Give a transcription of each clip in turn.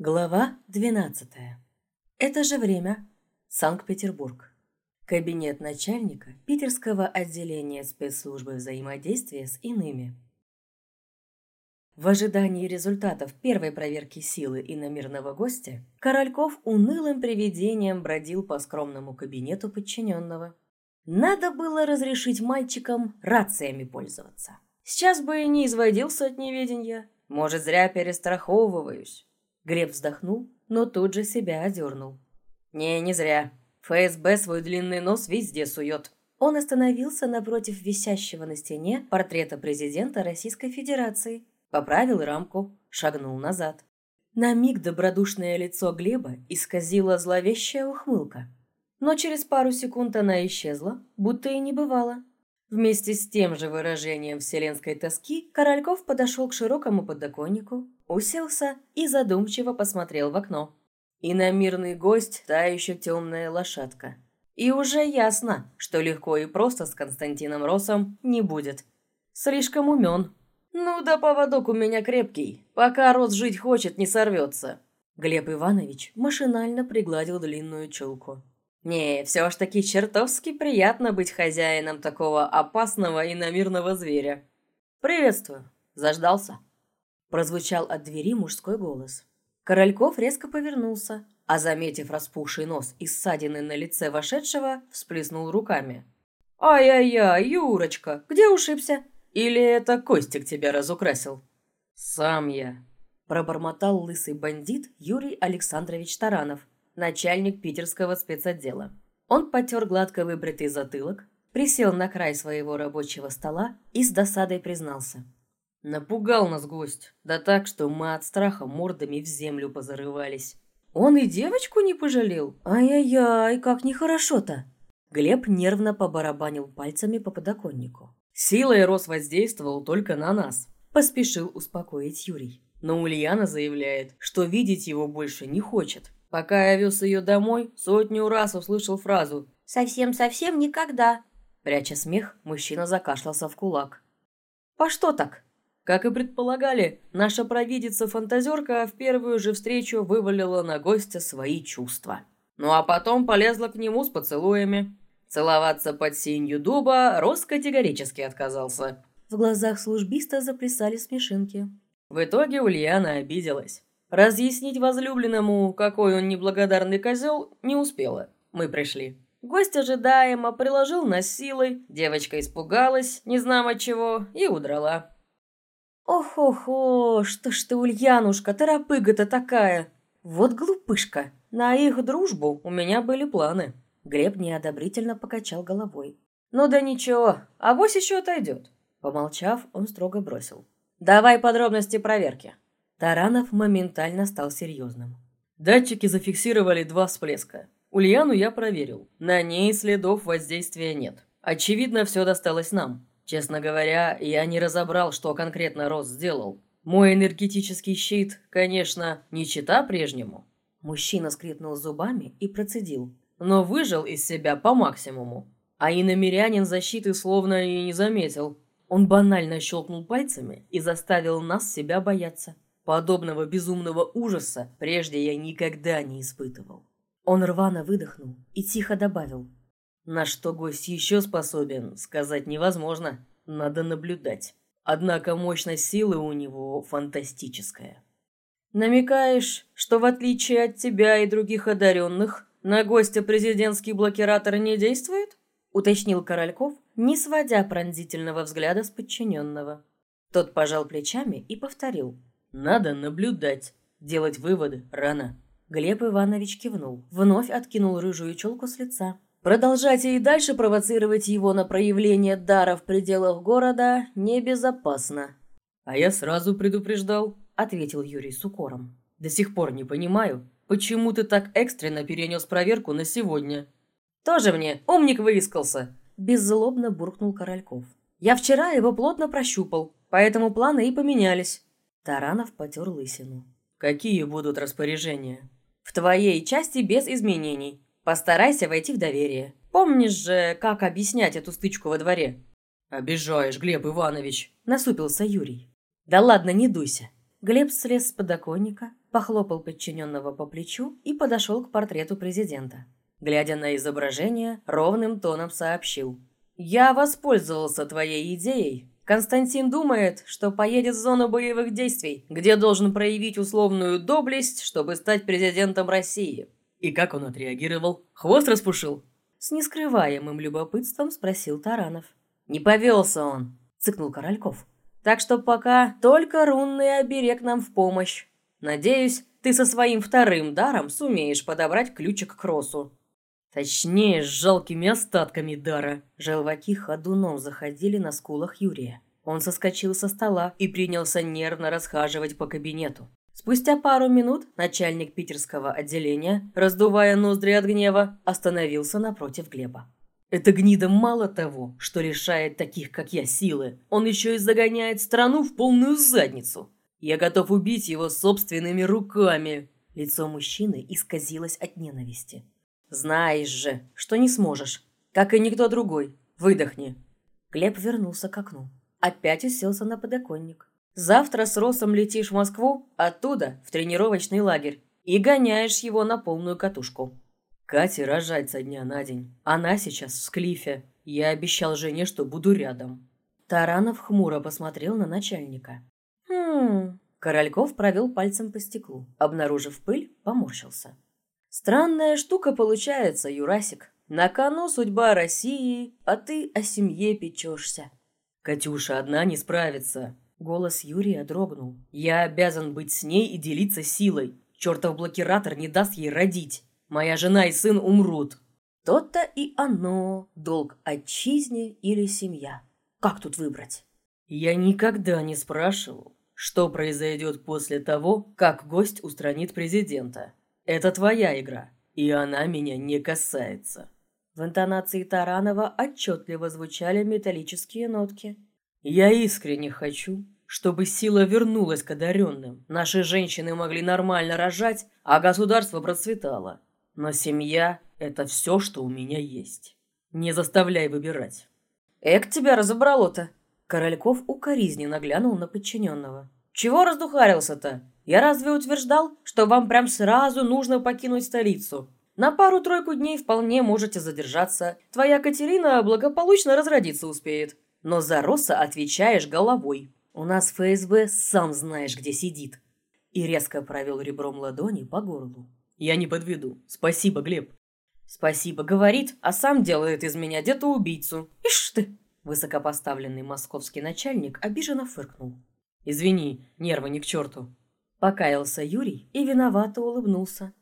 Глава 12. Это же время. Санкт-Петербург. Кабинет начальника Питерского отделения спецслужбы взаимодействия с иными. В ожидании результатов первой проверки силы иномирного гостя Корольков унылым привидением бродил по скромному кабинету подчиненного. Надо было разрешить мальчикам рациями пользоваться. Сейчас бы и не изводился от неведения. Может, зря перестраховываюсь. Глеб вздохнул, но тут же себя одернул. «Не, не зря. ФСБ свой длинный нос везде сует». Он остановился напротив висящего на стене портрета президента Российской Федерации, поправил рамку, шагнул назад. На миг добродушное лицо Глеба исказила зловещая ухмылка. Но через пару секунд она исчезла, будто и не бывало. Вместе с тем же выражением вселенской тоски Корольков подошел к широкому подоконнику, уселся и задумчиво посмотрел в окно. И на мирный гость та еще темная лошадка. И уже ясно, что легко и просто с Константином Росом не будет. Слишком умен. Ну да поводок у меня крепкий, пока Рос жить хочет, не сорвется. Глеб Иванович машинально пригладил длинную челку. Не, все ж таки чертовски приятно быть хозяином такого опасного и намирного зверя. «Приветствую!» Заждался. Прозвучал от двери мужской голос. Корольков резко повернулся, а, заметив распухший нос и ссадины на лице вошедшего, всплеснул руками. «Ай-яй-яй, Юрочка, где ушибся? Или это Костик тебя разукрасил?» «Сам я», – пробормотал лысый бандит Юрий Александрович Таранов, начальник питерского спецотдела. Он потер гладко выбритый затылок, присел на край своего рабочего стола и с досадой признался. Напугал нас гость, да так, что мы от страха мордами в землю позарывались. Он и девочку не пожалел? Ай-яй-яй, как нехорошо-то. Глеб нервно побарабанил пальцами по подоконнику. Силой Рос воздействовал только на нас. Поспешил успокоить Юрий. Но Ульяна заявляет, что видеть его больше не хочет. Пока я вез ее домой, сотню раз услышал фразу «Совсем-совсем никогда». Пряча смех, мужчина закашлялся в кулак. «По что так?» Как и предполагали, наша провидица-фантазерка в первую же встречу вывалила на гостя свои чувства. Ну а потом полезла к нему с поцелуями. Целоваться под синью дуба Рос категорически отказался. В глазах службиста заплясали смешинки. В итоге Ульяна обиделась. Разъяснить возлюбленному, какой он неблагодарный козел, не успела. Мы пришли. Гость ожидаемо приложил нас силой, девочка испугалась, не знамо чего, и удрала. «Ох-охо, что ж ты, Ульянушка, торопыга-то такая! Вот глупышка! На их дружбу у меня были планы». Глеб неодобрительно покачал головой. «Ну да ничего, авось еще отойдет». Помолчав, он строго бросил. «Давай подробности проверки». Таранов моментально стал серьезным. Датчики зафиксировали два всплеска. Ульяну я проверил. На ней следов воздействия нет. Очевидно, все досталось нам. Честно говоря, я не разобрал, что конкретно Рос сделал. Мой энергетический щит, конечно, не чита прежнему. Мужчина скрипнул зубами и процедил. Но выжил из себя по максимуму. А иномерянин защиты словно и не заметил. Он банально щелкнул пальцами и заставил нас себя бояться. Подобного безумного ужаса прежде я никогда не испытывал. Он рвано выдохнул и тихо добавил. На что гость еще способен, сказать невозможно. Надо наблюдать. Однако мощность силы у него фантастическая. Намекаешь, что в отличие от тебя и других одаренных, на гостя президентский блокиратор не действует? Уточнил Корольков, не сводя пронзительного взгляда с подчиненного. Тот пожал плечами и повторил. Надо наблюдать. Делать выводы рано. Глеб Иванович кивнул. Вновь откинул рыжую челку с лица. Продолжать и дальше провоцировать его на проявление дара в пределах города небезопасно. А я сразу предупреждал, ответил Юрий с укором. До сих пор не понимаю, почему ты так экстренно перенес проверку на сегодня. Тоже мне умник выискался, беззлобно буркнул Корольков. Я вчера его плотно прощупал, поэтому планы и поменялись. Таранов потер лысину. «Какие будут распоряжения?» «В твоей части без изменений. Постарайся войти в доверие. Помнишь же, как объяснять эту стычку во дворе?» «Обижаешь, Глеб Иванович!» – насупился Юрий. «Да ладно, не дуйся!» Глеб слез с подоконника, похлопал подчиненного по плечу и подошел к портрету президента. Глядя на изображение, ровным тоном сообщил. «Я воспользовался твоей идеей. Константин думает, что поедет в зону боевых действий, где должен проявить условную доблесть, чтобы стать президентом России». И как он отреагировал? Хвост распушил? С нескрываемым любопытством спросил Таранов. «Не повелся он», — цыкнул Корольков. «Так что пока только рунный оберег нам в помощь. Надеюсь, ты со своим вторым даром сумеешь подобрать ключик к Росу. Точнее, с жалкими остатками дара. Желваки ходуном заходили на скулах Юрия. Он соскочил со стола и принялся нервно расхаживать по кабинету. Спустя пару минут начальник питерского отделения, раздувая ноздри от гнева, остановился напротив Глеба. «Это гнида мало того, что лишает таких, как я, силы, он еще и загоняет страну в полную задницу. Я готов убить его собственными руками». Лицо мужчины исказилось от ненависти. Знаешь же, что не сможешь. Как и никто другой. Выдохни. Глеб вернулся к окну. Опять уселся на подоконник. Завтра с Росом летишь в Москву, оттуда в тренировочный лагерь. И гоняешь его на полную катушку. Кате рожать со дня на день. Она сейчас в склифе. Я обещал жене, что буду рядом. Таранов хмуро посмотрел на начальника. Хм... Корольков провел пальцем по стеклу. Обнаружив пыль, поморщился. Странная штука получается, Юрасик. На кону судьба России, а ты о семье печешься. Катюша одна не справится. Голос Юрия дрогнул. Я обязан быть с ней и делиться силой. Чертов блокиратор не даст ей родить. Моя жена и сын умрут. То-то и оно. Долг отчизне или семья. Как тут выбрать? Я никогда не спрашивал, что произойдет после того, как гость устранит президента. Это твоя игра, и она меня не касается». В интонации Таранова отчетливо звучали металлические нотки. «Я искренне хочу, чтобы сила вернулась к одаренным. Наши женщины могли нормально рожать, а государство процветало. Но семья – это все, что у меня есть. Не заставляй выбирать». «Эк, тебя разобрало-то!» Корольков укоризненно глянул на подчиненного. «Чего раздухарился-то? Я разве утверждал, что вам прям сразу нужно покинуть столицу? На пару-тройку дней вполне можете задержаться. Твоя Катерина благополучно разродиться успеет. Но за Росса отвечаешь головой. У нас ФСБ сам знаешь, где сидит. И резко провел ребром ладони по горлу. Я не подведу. Спасибо, Глеб. Спасибо, говорит, а сам делает из меня где-то убийцу. Ишь ты! Высокопоставленный московский начальник обиженно фыркнул. Извини, нервы не к черту. Покаялся Юрий и виновато улыбнулся.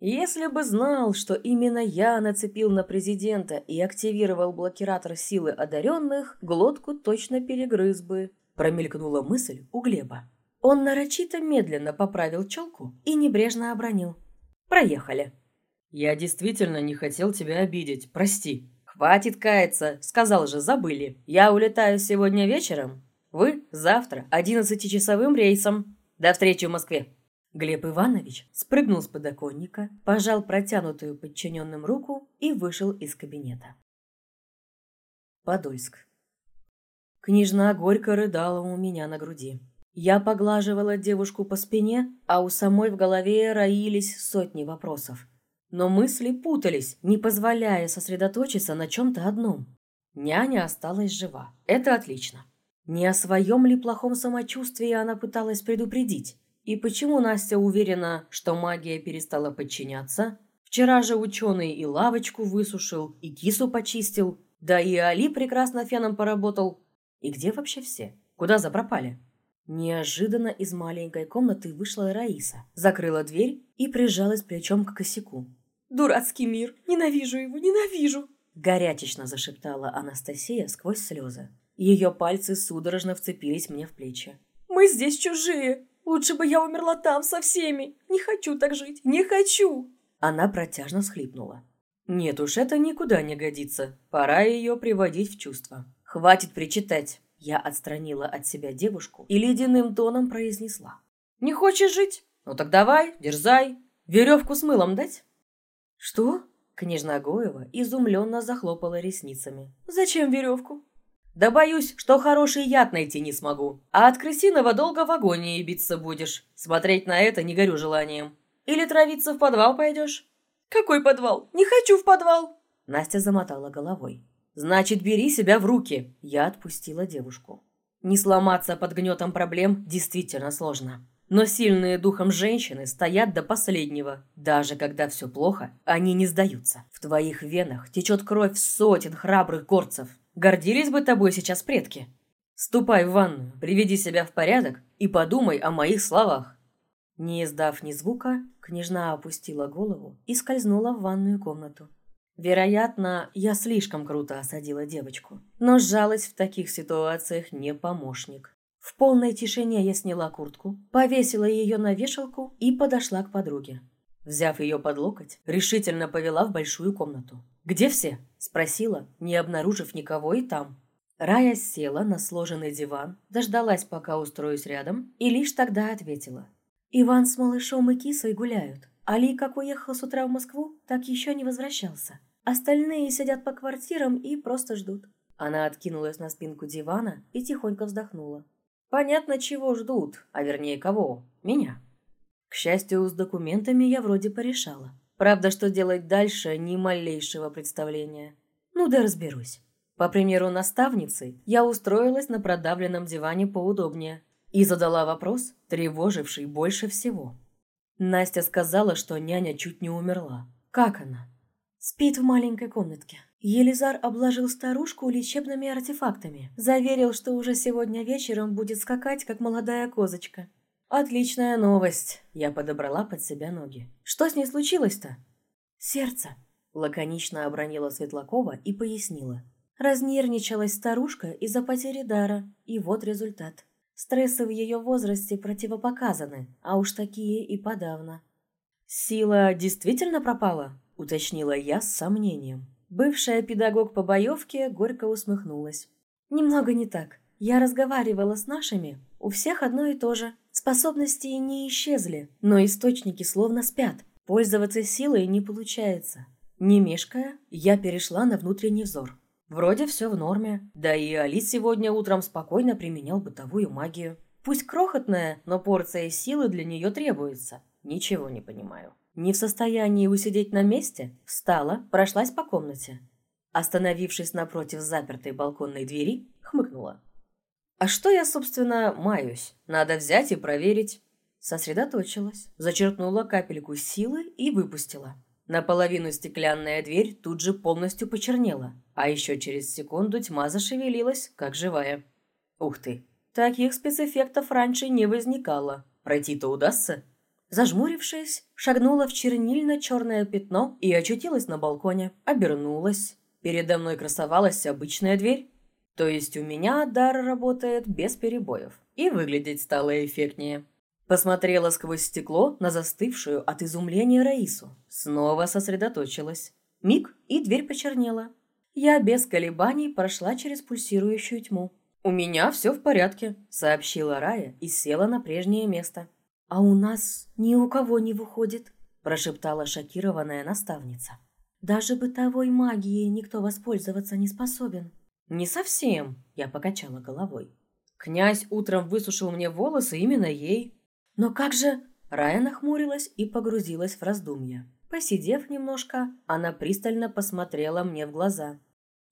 Если бы знал, что именно я нацепил на президента и активировал блокиратор силы одаренных, глотку точно перегрыз бы. Промелькнула мысль у Глеба. Он нарочито медленно поправил челку и небрежно обронил. «Проехали». «Я действительно не хотел тебя обидеть, прости». «Хватит каяться, сказал же, забыли. Я улетаю сегодня вечером. Вы завтра, одиннадцатичасовым рейсом. До встречи в Москве!» Глеб Иванович спрыгнул с подоконника, пожал протянутую подчиненным руку и вышел из кабинета. Подольск. Княжна горько рыдала у меня на груди. Я поглаживала девушку по спине, а у самой в голове роились сотни вопросов. Но мысли путались, не позволяя сосредоточиться на чем-то одном. Няня осталась жива. Это отлично. Не о своем ли плохом самочувствии она пыталась предупредить? И почему Настя уверена, что магия перестала подчиняться? Вчера же ученый и лавочку высушил, и кису почистил, да и Али прекрасно феном поработал. И где вообще все? Куда запропали? Неожиданно из маленькой комнаты вышла Раиса, закрыла дверь и прижалась плечом к косяку. «Дурацкий мир! Ненавижу его! Ненавижу!» Горячечно зашептала Анастасия сквозь слезы. Ее пальцы судорожно вцепились мне в плечи. «Мы здесь чужие! Лучше бы я умерла там со всеми! Не хочу так жить! Не хочу!» Она протяжно схлипнула. «Нет уж, это никуда не годится. Пора ее приводить в чувство. Хватит причитать!» Я отстранила от себя девушку и ледяным тоном произнесла. «Не хочешь жить? Ну так давай, дерзай. Веревку с мылом дать?» «Что?» Княжна Гоева изумленно захлопала ресницами. «Зачем веревку?» Да боюсь, что хороший яд найти не смогу. А от крысиного долго в агонии биться будешь. Смотреть на это не горю желанием. Или травиться в подвал пойдешь? Какой подвал? Не хочу в подвал. Настя замотала головой. Значит, бери себя в руки. Я отпустила девушку. Не сломаться под гнетом проблем действительно сложно. Но сильные духом женщины стоят до последнего. Даже когда все плохо, они не сдаются. В твоих венах течет кровь сотен храбрых горцев. Гордились бы тобой сейчас предки. Ступай в ванную, приведи себя в порядок и подумай о моих словах. Не издав ни звука, княжна опустила голову и скользнула в ванную комнату. Вероятно, я слишком круто осадила девочку, но жалость в таких ситуациях не помощник. В полной тишине я сняла куртку, повесила ее на вешалку и подошла к подруге. Взяв ее под локоть, решительно повела в большую комнату. «Где все?» – спросила, не обнаружив никого и там. Рая села на сложенный диван, дождалась, пока устроюсь рядом, и лишь тогда ответила. «Иван с малышом и кисой гуляют. Али, как уехал с утра в Москву, так еще не возвращался. Остальные сидят по квартирам и просто ждут». Она откинулась на спинку дивана и тихонько вздохнула. «Понятно, чего ждут, а вернее кого? Меня». К счастью, с документами я вроде порешала. Правда, что делать дальше, ни малейшего представления. Ну да разберусь. По примеру наставницы, я устроилась на продавленном диване поудобнее и задала вопрос, тревоживший больше всего. Настя сказала, что няня чуть не умерла. Как она? Спит в маленькой комнатке. Елизар обложил старушку лечебными артефактами. Заверил, что уже сегодня вечером будет скакать, как молодая козочка. «Отличная новость!» Я подобрала под себя ноги. «Что с ней случилось-то?» «Сердце!» Лаконично обронила Светлакова и пояснила. Разнервничалась старушка из-за потери дара, и вот результат. Стрессы в ее возрасте противопоказаны, а уж такие и подавно. «Сила действительно пропала?» – уточнила я с сомнением. Бывшая педагог по боевке горько усмехнулась. «Немного не так. Я разговаривала с нашими, у всех одно и то же. Способности не исчезли, но источники словно спят. Пользоваться силой не получается. Не мешкая, я перешла на внутренний взор. Вроде все в норме. Да и Али сегодня утром спокойно применял бытовую магию. Пусть крохотная, но порция силы для нее требуется. Ничего не понимаю. Не в состоянии усидеть на месте, встала, прошлась по комнате. Остановившись напротив запертой балконной двери, хмыкнула. А что я, собственно, маюсь? Надо взять и проверить. Сосредоточилась, зачерпнула капельку силы и выпустила. Наполовину стеклянная дверь тут же полностью почернела, а еще через секунду тьма зашевелилась, как живая. Ух ты, таких спецэффектов раньше не возникало. Пройти-то удастся? Зажмурившись, шагнула в чернильно-черное пятно и очутилась на балконе. Обернулась. Передо мной красовалась обычная дверь, то есть у меня дар работает без перебоев. И выглядеть стало эффектнее. Посмотрела сквозь стекло на застывшую от изумления Раису. Снова сосредоточилась. Миг, и дверь почернела. Я без колебаний прошла через пульсирующую тьму. «У меня все в порядке», — сообщила Рая и села на прежнее место. «А у нас ни у кого не выходит», — прошептала шокированная наставница. «Даже бытовой магией никто воспользоваться не способен». «Не совсем», — я покачала головой. «Князь утром высушил мне волосы именно ей». «Но как же...» Рая нахмурилась и погрузилась в раздумья. Посидев немножко, она пристально посмотрела мне в глаза.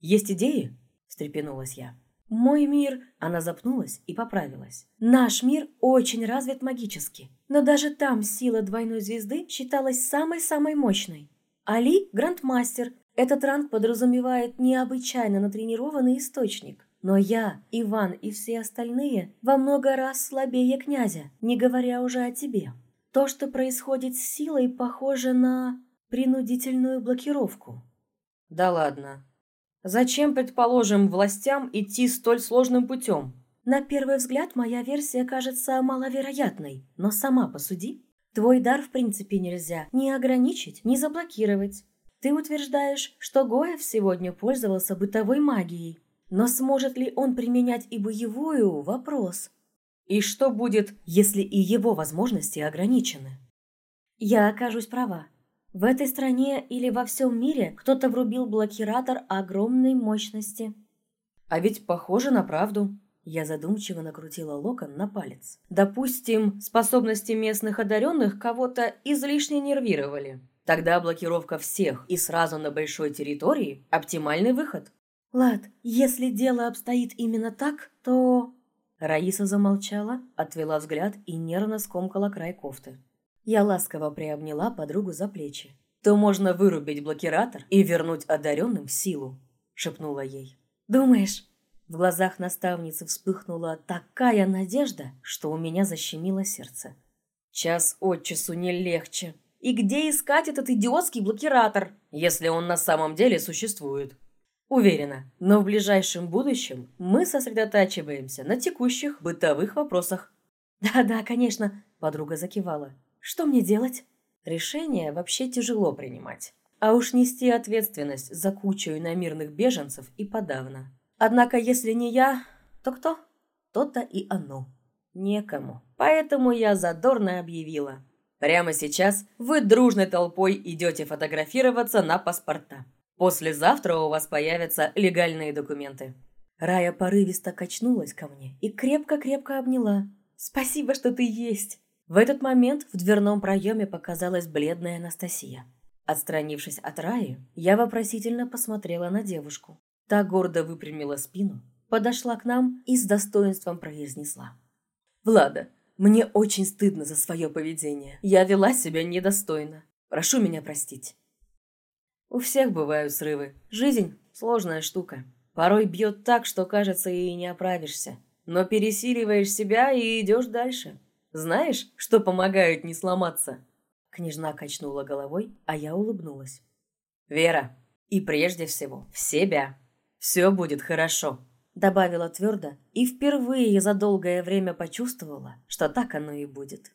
«Есть идеи?» – встрепенулась я. «Мой мир...» – она запнулась и поправилась. «Наш мир очень развит магически, но даже там сила двойной звезды считалась самой-самой мощной. Али – грандмастер, этот ранг подразумевает необычайно натренированный источник. Но я, Иван и все остальные во много раз слабее князя, не говоря уже о тебе. То, что происходит с силой, похоже на принудительную блокировку. Да ладно. Зачем, предположим, властям идти столь сложным путем? На первый взгляд моя версия кажется маловероятной, но сама посуди. Твой дар в принципе нельзя ни ограничить, ни заблокировать. Ты утверждаешь, что Гоев сегодня пользовался бытовой магией. Но сможет ли он применять и боевую – вопрос. И что будет, если и его возможности ограничены? Я окажусь права. В этой стране или во всем мире кто-то врубил блокиратор огромной мощности. А ведь похоже на правду. Я задумчиво накрутила локон на палец. Допустим, способности местных одаренных кого-то излишне нервировали. Тогда блокировка всех и сразу на большой территории – оптимальный выход. Лад, если дело обстоит именно так, то... Раиса замолчала, отвела взгляд и нервно скомкала край кофты. Я ласково приобняла подругу за плечи. «То можно вырубить блокиратор и вернуть одаренным силу», – шепнула ей. «Думаешь?» В глазах наставницы вспыхнула такая надежда, что у меня защемило сердце. Час от часу не легче. И где искать этот идиотский блокиратор, если он на самом деле существует? Уверена, но в ближайшем будущем мы сосредотачиваемся на текущих бытовых вопросах. «Да-да, конечно», – подруга закивала. «Что мне делать?» Решение вообще тяжело принимать. А уж нести ответственность за кучу иномирных беженцев и подавно. Однако, если не я, то кто? То-то и оно. Некому. Поэтому я задорно объявила. Прямо сейчас вы дружной толпой идете фотографироваться на паспорта. Послезавтра у вас появятся легальные документы. Рая порывисто качнулась ко мне и крепко-крепко обняла. «Спасибо, что ты есть!» В этот момент в дверном проеме показалась бледная Анастасия. Отстранившись от Раи, я вопросительно посмотрела на девушку. Та гордо выпрямила спину, подошла к нам и с достоинством произнесла. «Влада, мне очень стыдно за свое поведение. Я вела себя недостойно. Прошу меня простить». У всех бывают срывы. Жизнь – сложная штука. Порой бьет так, что, кажется, и не оправишься. Но пересиливаешь себя и идешь дальше. Знаешь, что помогает не сломаться?» Княжна качнула головой, а я улыбнулась. «Вера. И прежде всего, в себя. Все будет хорошо», — добавила твердо, и впервые за долгое время почувствовала, что так оно и будет.